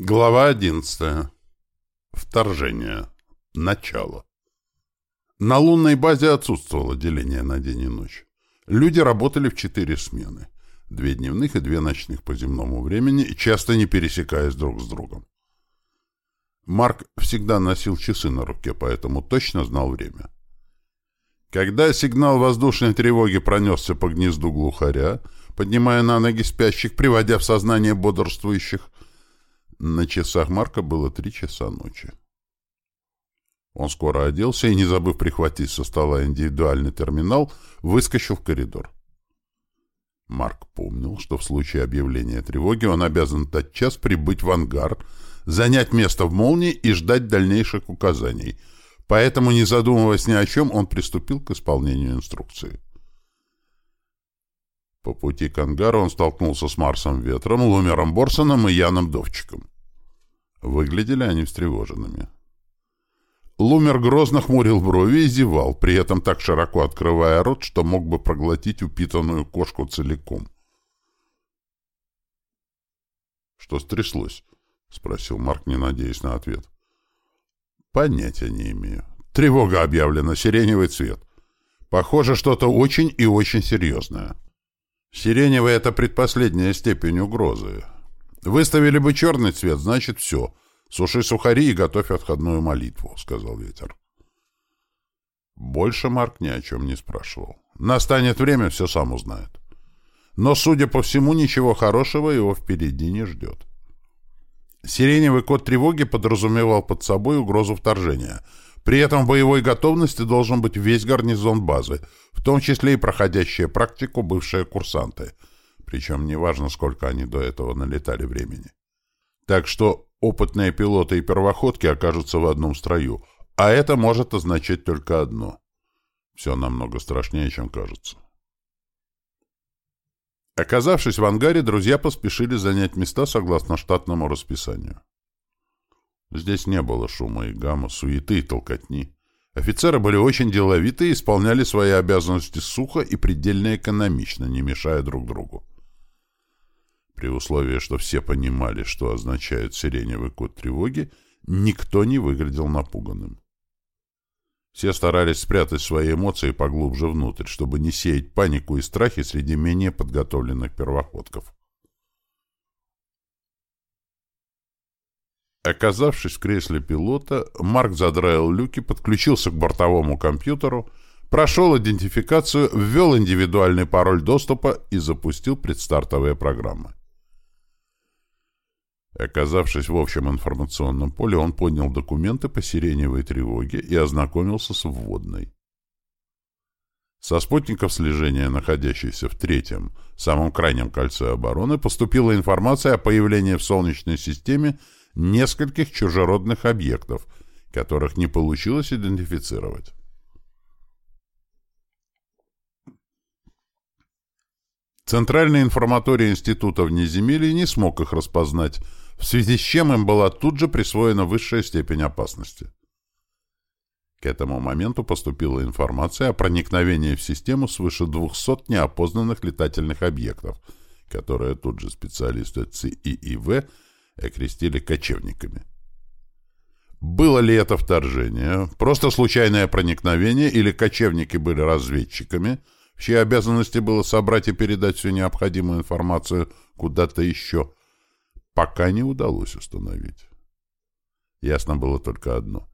Глава 11. Вторжение. Начало. На лунной базе отсутствовало деление на день и ночь. Люди работали в четыре смены. Две дневных и две ночных по земному времени, часто не пересекаясь друг с другом. Марк всегда носил часы на руке, поэтому точно знал время. Когда сигнал воздушной тревоги пронесся по гнезду глухаря, поднимая на ноги спящих, приводя в сознание бодрствующих, на часах Марка было три часа ночи. Он скоро оделся и, не забыв прихватить со стола индивидуальный терминал, выскочил в коридор. Марк помнил, что в случае объявления тревоги он обязан тотчас прибыть в ангар, занять место в молнии и ждать дальнейших указаний. Поэтому, не задумываясь ни о чем, он приступил к исполнению инструкции. По пути к ангару он столкнулся с Марсом Ветром, Лумером Борсоном и Яном Довчиком. Выглядели они встревоженными. Лумер грозно хмурил брови и зевал, при этом так широко открывая рот, что мог бы проглотить упитанную кошку целиком. «Что стряслось?» — спросил Марк, не надеясь на ответ. «Понятия не имею. Тревога объявлена, сиреневый цвет. Похоже, что-то очень и очень серьезное». Сиреневый — это предпоследняя степень угрозы. Выставили бы черный цвет, значит, все. Суши сухари и готовь отходную молитву, — сказал ветер. Больше Марк ни о чем не спрашивал. Настанет время, все сам узнает. Но, судя по всему, ничего хорошего его впереди не ждет. Сиреневый код тревоги подразумевал под собой угрозу вторжения — при этом в боевой готовности должен быть весь гарнизон базы, в том числе и проходящие практику бывшие курсанты. Причем неважно, сколько они до этого налетали времени. Так что опытные пилоты и первоходки окажутся в одном строю, а это может означать только одно. Все намного страшнее, чем кажется. Оказавшись в ангаре, друзья поспешили занять места согласно штатному расписанию. Здесь не было шума и гамма, суеты и толкотни. Офицеры были очень деловиты и исполняли свои обязанности сухо и предельно экономично, не мешая друг другу. При условии, что все понимали, что означает сиреневый код тревоги, никто не выглядел напуганным. Все старались спрятать свои эмоции поглубже внутрь, чтобы не сеять панику и страхи среди менее подготовленных первоходков. Оказавшись в кресле пилота, Марк задраил люки, подключился к бортовому компьютеру, прошел идентификацию, ввел индивидуальный пароль доступа и запустил предстартовые программы. Оказавшись в общем информационном поле, он поднял документы по сиреневой тревоге и ознакомился с вводной. Со спутников слежения, находящихся в третьем, самом крайнем кольце обороны, поступила информация о появлении в Солнечной системе нескольких чужеродных объектов, которых не получилось идентифицировать. Центральный информаторий Института внеземелья не смог их распознать, в связи с чем им была тут же присвоена высшая степень опасности. К этому моменту поступила информация о проникновении в систему свыше 200 неопознанных летательных объектов, которые тут же специалисты ЦИИВ окрестили кочевниками. Было ли это вторжение, просто случайное проникновение или кочевники были разведчиками, в чьей обязанности было собрать и передать всю необходимую информацию куда-то еще, пока не удалось установить. Ясно было только одно.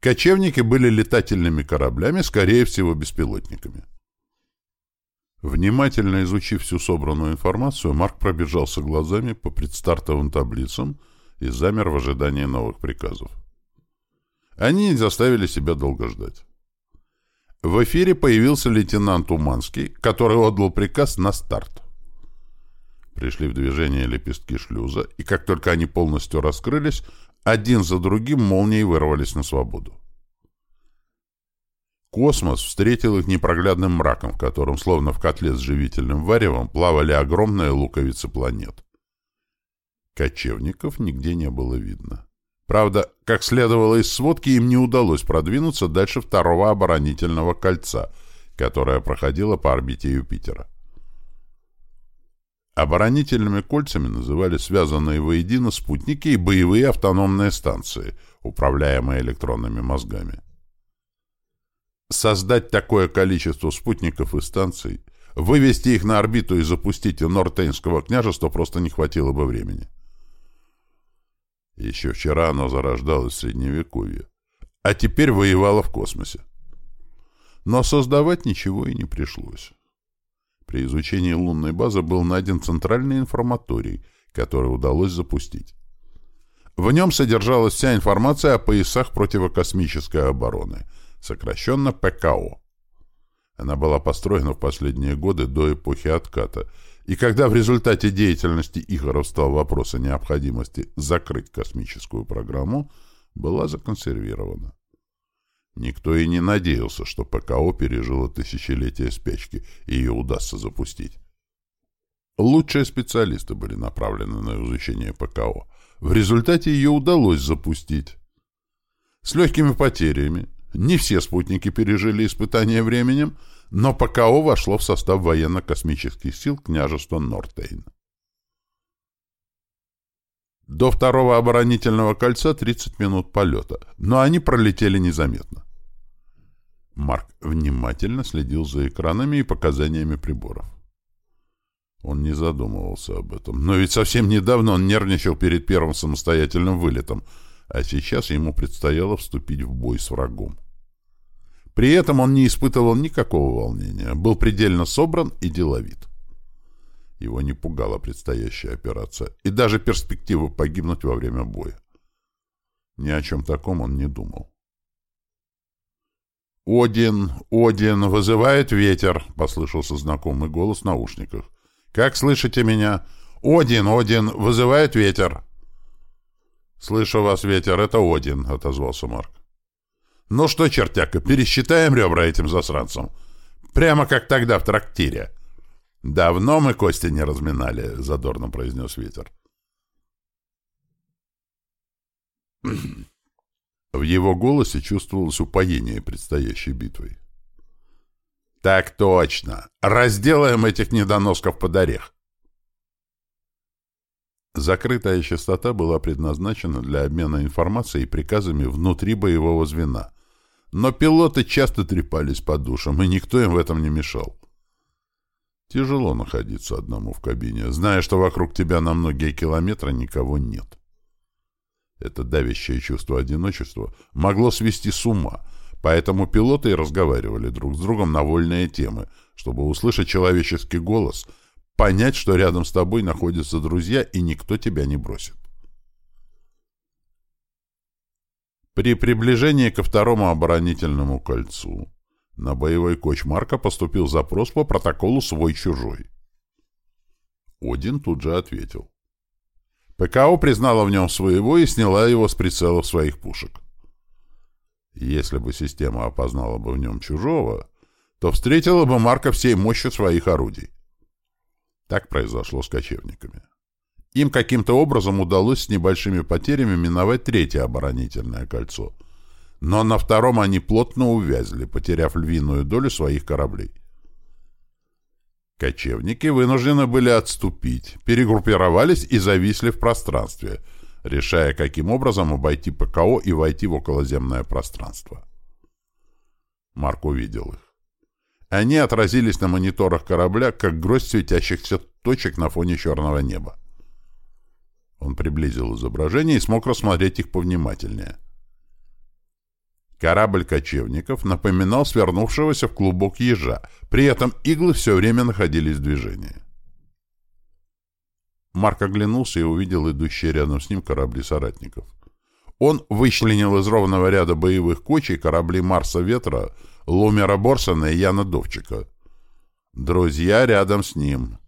Кочевники были летательными кораблями, скорее всего, беспилотниками. Внимательно изучив всю собранную информацию, Марк пробежался глазами по предстартовым таблицам и замер в ожидании новых приказов. Они не заставили себя долго ждать. В эфире появился лейтенант Уманский, который отдал приказ на старт. Пришли в движение лепестки шлюза, и как только они полностью раскрылись, один за другим молнией вырвались на свободу. Космос встретил их непроглядным мраком, в котором, словно в котле с живительным варевом, плавали огромные луковицы планет. Кочевников нигде не было видно. Правда, как следовало из сводки, им не удалось продвинуться дальше второго оборонительного кольца, которое проходило по орбите Юпитера. Оборонительными кольцами называли связанные воедино спутники и боевые автономные станции, управляемые электронными мозгами. Создать такое количество спутников и станций, вывести их на орбиту и запустить у Нортейнского княжества просто не хватило бы времени. Еще вчера оно зарождалось в Средневековье, а теперь воевало в космосе. Но создавать ничего и не пришлось. При изучении лунной базы был найден центральный информаторий, который удалось запустить. В нем содержалась вся информация о поясах противокосмической обороны, сокращенно ПКО. Она была построена в последние годы до эпохи отката, и когда в результате деятельности Игоров стал вопрос о необходимости закрыть космическую программу, была законсервирована. Никто и не надеялся, что ПКО пережило тысячелетие спячки, и ее удастся запустить. Лучшие специалисты были направлены на изучение ПКО. В результате ее удалось запустить. С легкими потерями. Не все спутники пережили испытания временем, но ПКО вошло в состав военно-космических сил княжества Нортейн. До второго оборонительного кольца 30 минут полета, но они пролетели незаметно. Марк внимательно следил за экранами и показаниями приборов. Он не задумывался об этом. Но ведь совсем недавно он нервничал перед первым самостоятельным вылетом, а сейчас ему предстояло вступить в бой с врагом. При этом он не испытывал никакого волнения, был предельно собран и деловит. Его не пугала предстоящая операция и даже перспектива погибнуть во время боя. Ни о чем таком он не думал. «Один, Один, вызывает ветер!» — послышался знакомый голос в наушниках. «Как слышите меня? Один, Один, вызывает ветер!» «Слышу вас, ветер, это Один», — отозвался Марк. «Ну что, чертяка, пересчитаем ребра этим засранцам? Прямо как тогда в трактире». «Давно мы кости не разминали», — задорно произнес ветер. В его голосе чувствовалось упоение предстоящей битвой. «Так точно! Разделаем этих недоносков под орех!» Закрытая частота была предназначена для обмена информацией и приказами внутри боевого звена, но пилоты часто трепались по душам, и никто им в этом не мешал. Тяжело находиться одному в кабине, зная, что вокруг тебя на многие километры никого нет. Это давящее чувство одиночества могло свести с ума, поэтому пилоты и разговаривали друг с другом на вольные темы, чтобы услышать человеческий голос, понять, что рядом с тобой находятся друзья и никто тебя не бросит. При приближении ко второму оборонительному кольцу на боевой коч Марка поступил запрос по протоколу «Свой-чужой». Один тут же ответил. ПКО признала в нем своего и сняла его с прицелов своих пушек. Если бы система опознала бы в нем чужого, то встретила бы Марка всей мощью своих орудий. Так произошло с кочевниками. Им каким-то образом удалось с небольшими потерями миновать третье оборонительное кольцо. Но на втором они плотно увязли, потеряв львиную долю своих кораблей. Кочевники вынуждены были отступить, перегруппировались и зависли в пространстве, решая, каким образом обойти ПКО и войти в околоземное пространство. Марк увидел их. Они отразились на мониторах корабля, как гроздь светящихся точек на фоне черного неба. Он приблизил изображение и смог рассмотреть их повнимательнее. Корабль кочевников напоминал свернувшегося в клубок ежа, при этом иглы все время находились в движении. Марк оглянулся и увидел идущие рядом с ним корабли соратников. Он вычленил из ровного ряда боевых кочей корабли Марса Ветра, Лумера Борсона и Яна Довчика. Друзья рядом с ним.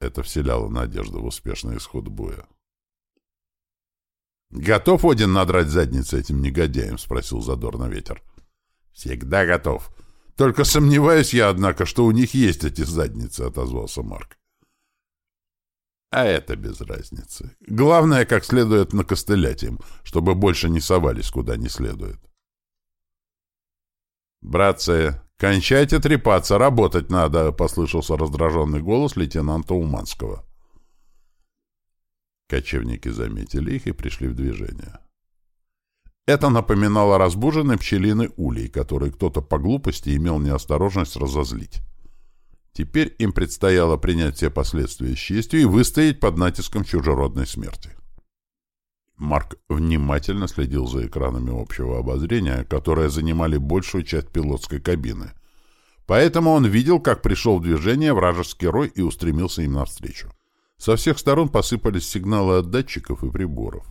Это вселяло надежду в успешный исход боя. «Готов Один надрать задницу этим негодяям?» — спросил задорно ветер. «Всегда готов. Только сомневаюсь я, однако, что у них есть эти задницы», — отозвался Марк. «А это без разницы. Главное, как следует накостылять им, чтобы больше не совались куда не следует». «Братцы, «Кончайте трепаться, работать надо!» — послышался раздраженный голос лейтенанта Уманского. Кочевники заметили их и пришли в движение. Это напоминало разбуженный пчелиный улей, который кто-то по глупости имел неосторожность разозлить. Теперь им предстояло принять все последствия с честью и выстоять под натиском чужеродной смерти. Марк внимательно следил за экранами общего обозрения, которые занимали большую часть пилотской кабины. Поэтому он видел, как пришел в движение вражеский рой и устремился им навстречу. Со всех сторон посыпались сигналы от датчиков и приборов.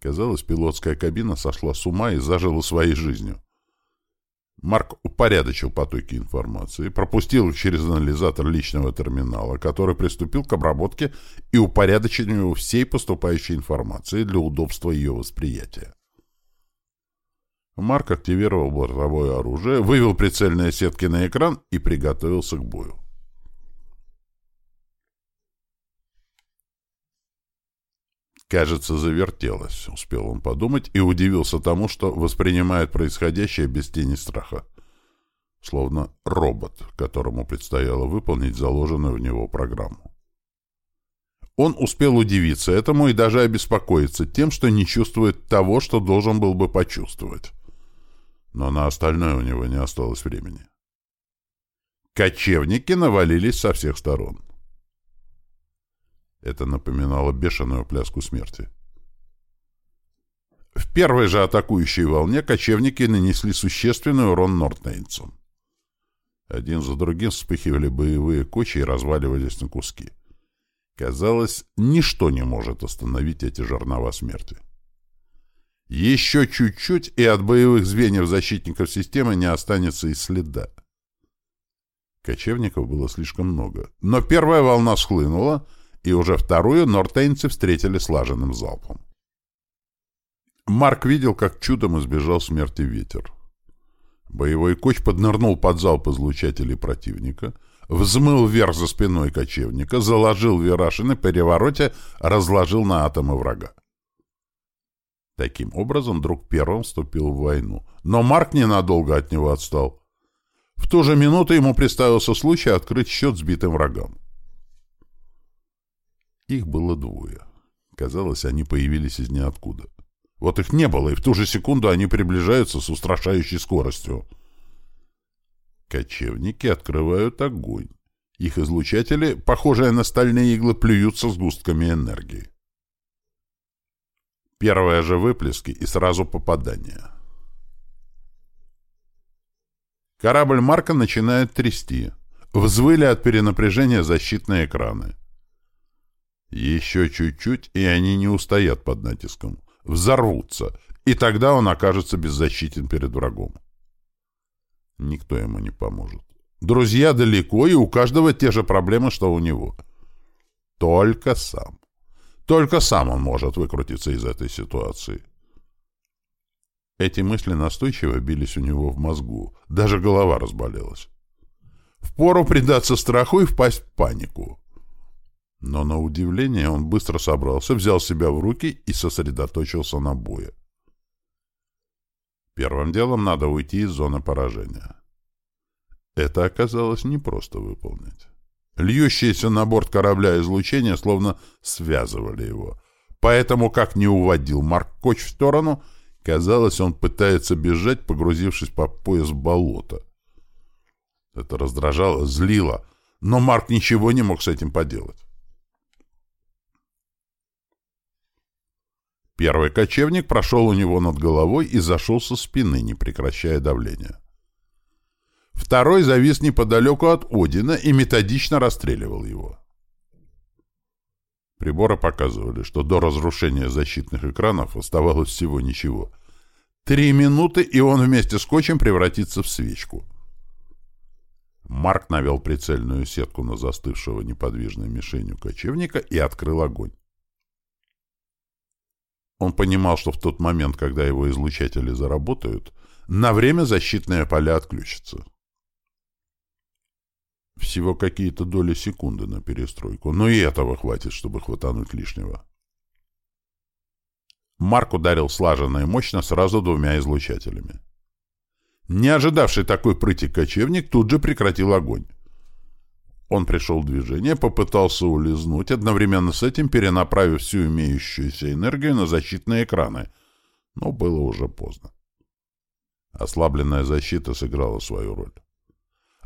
Казалось, пилотская кабина сошла с ума и зажила своей жизнью. Марк упорядочил потоки информации, пропустил их через анализатор личного терминала, который приступил к обработке и упорядочению всей поступающей информации для удобства ее восприятия. Марк активировал бортовое оружие, вывел прицельные сетки на экран и приготовился к бою. Кажется, завертелось, успел он подумать, и удивился тому, что воспринимает происходящее без тени страха. Словно робот, которому предстояло выполнить заложенную в него программу. Он успел удивиться этому и даже обеспокоиться тем, что не чувствует того, что должен был бы почувствовать. Но на остальное у него не осталось времени. Кочевники навалились со всех сторон. Это напоминало бешеную пляску смерти. В первой же атакующей волне кочевники нанесли существенный урон нортнейнцам. Один за другим вспыхивали боевые кочи и разваливались на куски. Казалось, ничто не может остановить эти жернова смерти. Еще чуть-чуть, и от боевых звеньев защитников системы не останется и следа. Кочевников было слишком много. Но первая волна схлынула, и уже вторую нортейнцы встретили слаженным залпом. Марк видел, как чудом избежал смерти ветер. Боевой коч поднырнул под залп излучателей противника, взмыл вверх за спиной кочевника, заложил вираж и на перевороте разложил на атомы врага. Таким образом, друг первым вступил в войну. Но Марк ненадолго от него отстал. В ту же минуту ему представился случай открыть счет сбитым врагам. Их было двое. Казалось, они появились из ниоткуда. Вот их не было, и в ту же секунду они приближаются с устрашающей скоростью. Кочевники открывают огонь. Их излучатели, похожие на стальные иглы, плюются с густками энергии. Первые же выплески и сразу попадание. Корабль Марка начинает трясти. Взвыли от перенапряжения защитные экраны. Еще чуть-чуть, и они не устоят под натиском. Взорвутся, и тогда он окажется беззащитен перед врагом. Никто ему не поможет. Друзья далеко, и у каждого те же проблемы, что у него. Только сам. Только сам он может выкрутиться из этой ситуации. Эти мысли настойчиво бились у него в мозгу. Даже голова разболелась. Впору предаться страху и впасть в панику. Но на удивление он быстро собрался, взял себя в руки и сосредоточился на бое. Первым делом надо уйти из зоны поражения. Это оказалось непросто выполнить. Льющиеся на борт корабля излучения словно связывали его. Поэтому, как не уводил Марк Коч в сторону, казалось, он пытается бежать, погрузившись по пояс в болото. Это раздражало, злило, но Марк ничего не мог с этим поделать. Первый кочевник прошел у него над головой и зашел со спины, не прекращая давления. Второй завис неподалеку от Одина и методично расстреливал его. Приборы показывали, что до разрушения защитных экранов оставалось всего ничего. Три минуты, и он вместе с Кочем превратится в свечку. Марк навел прицельную сетку на застывшего неподвижной мишенью кочевника и открыл огонь. Он понимал, что в тот момент, когда его излучатели заработают, на время защитные поля отключатся. Всего какие-то доли секунды на перестройку, но и этого хватит, чтобы хватануть лишнего. Марк ударил слаженно и мощно сразу двумя излучателями. Не ожидавший такой прыти кочевник тут же прекратил огонь. Он пришел в движение, попытался улизнуть, одновременно с этим перенаправив всю имеющуюся энергию на защитные экраны. Но было уже поздно. Ослабленная защита сыграла свою роль.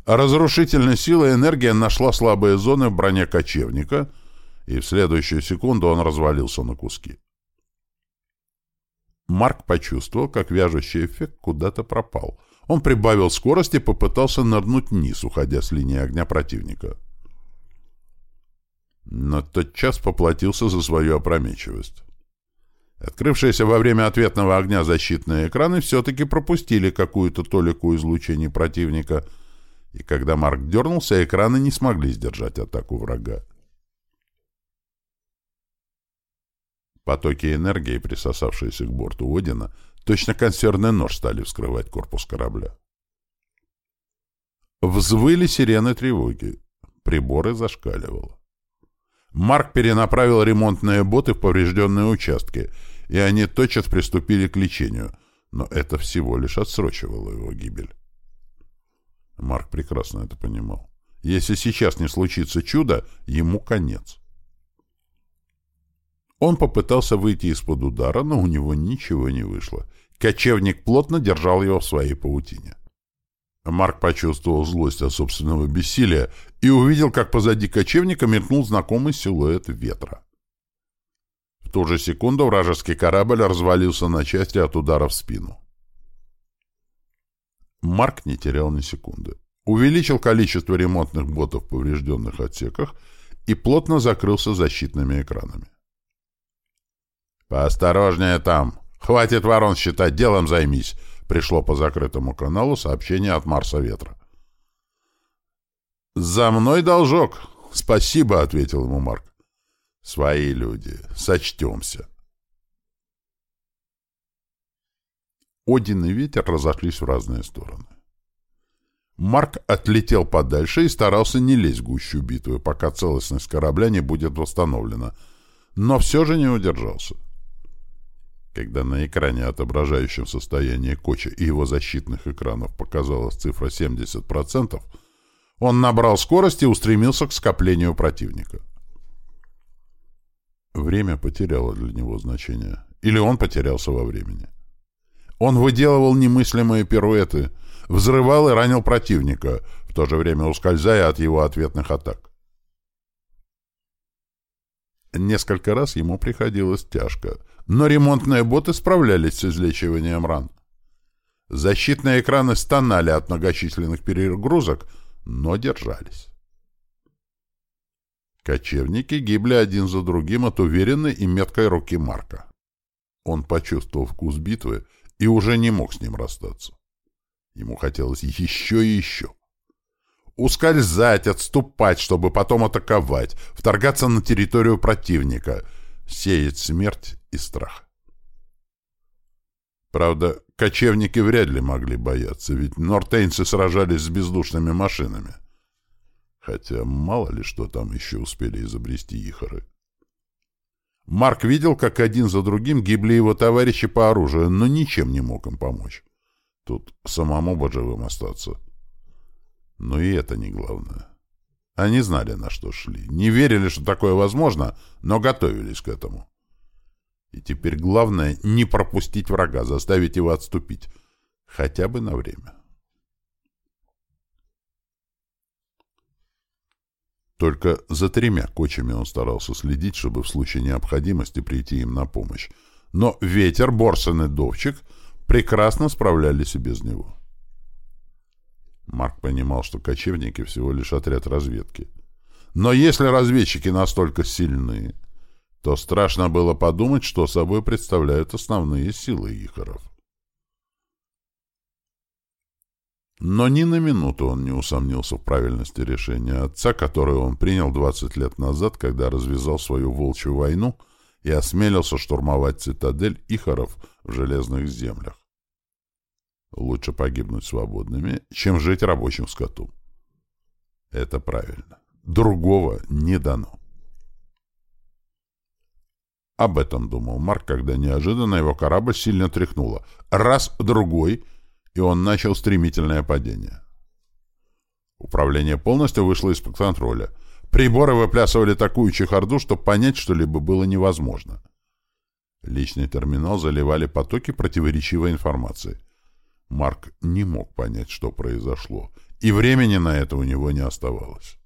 А разрушительная сила и энергия нашла слабые зоны в броне кочевника, и в следующую секунду он развалился на куски. Марк почувствовал, как вяжущий эффект куда-то пропал. Он прибавил скорость и попытался нырнуть вниз, уходя с линии огня противника. Но тотчас поплатился за свою опрометчивость. Открывшиеся во время ответного огня защитные экраны все-таки пропустили какую-то толику излучений противника, и когда Марк дернулся, экраны не смогли сдержать атаку врага. Потоки энергии, присосавшиеся к борту Одина, точно консервный нож стали вскрывать корпус корабля. Взвыли сирены тревоги. Приборы зашкаливало. Марк перенаправил ремонтные боты в поврежденные участки, и они тотчас приступили к лечению, но это всего лишь отсрочивало его гибель. Марк прекрасно это понимал. Если сейчас не случится чудо, ему конец. Он попытался выйти из-под удара, но у него ничего не вышло. Кочевник плотно держал его в своей паутине. Марк почувствовал злость от собственного бессилия и увидел, как позади кочевника мелькнул знакомый силуэт ветра. В ту же секунду вражеский корабль развалился на части от удара в спину. Марк не терял ни секунды. Увеличил количество ремонтных ботов в поврежденных отсеках и плотно закрылся защитными экранами. «Поосторожнее там! Хватит ворон считать, делом займись!» Пришло по закрытому каналу сообщение от Марса Ветра. «За мной должок!» «Спасибо», — ответил ему Марк. «Свои люди. Сочтемся». Один и ветер разошлись в разные стороны. Марк отлетел подальше и старался не лезть в гущу битвы, пока целостность корабля не будет восстановлена, но все же не удержался. Когда на экране, отображающем состояние Коча и его защитных экранов, показалась цифра 70%, он набрал скорость и устремился к скоплению противника. Время потеряло для него значение. Или он потерялся во времени. Он выделывал немыслимые пируэты, взрывал и ранил противника, в то же время ускользая от его ответных атак. Несколько раз ему приходилось тяжко, но ремонтные боты справлялись с излечиванием ран. Защитные экраны стонали от многочисленных перегрузок, но держались. Кочевники гибли один за другим от уверенной и меткой руки Марка. Он почувствовал вкус битвы и уже не мог с ним расстаться. Ему хотелось еще и еще. Ускользать, отступать, чтобы потом атаковать, вторгаться на территорию противника, сеять смерть и страх. Правда, кочевники вряд ли могли бояться, ведь нортейнцы сражались с бездушными машинами. Хотя мало ли что там еще успели изобрести ихоры. Марк видел, как один за другим гибли его товарищи по оружию, но ничем не мог им помочь. Тут самому бы живым остаться. Но и это не главное. Они знали, на что шли. Не верили, что такое возможно, но готовились к этому. И теперь главное — не пропустить врага, заставить его отступить. Хотя бы на время. Только за тремя кочами он старался следить, чтобы в случае необходимости прийти им на помощь. Но ветер, Борсон и Довчик прекрасно справлялись и без него. Марк понимал, что кочевники всего лишь отряд разведки. Но если разведчики настолько сильны, то страшно было подумать, что собой представляют основные силы Ихоров. Но ни на минуту он не усомнился в правильности решения отца, которое он принял 20 лет назад, когда развязал свою волчью войну и осмелился штурмовать цитадель Ихоров в Железных землях. Лучше погибнуть свободными, чем жить рабочим скоту. Это правильно. Другого не дано. Об этом думал Марк, когда неожиданно его корабль сильно тряхнуло. Раз, другой — и он начал стремительное падение. Управление полностью вышло из-под контроля. Приборы выплясывали такую чехарду, что понять что-либо было невозможно. Личный терминал заливали потоки противоречивой информации. Марк не мог понять, что произошло, и времени на это у него не оставалось.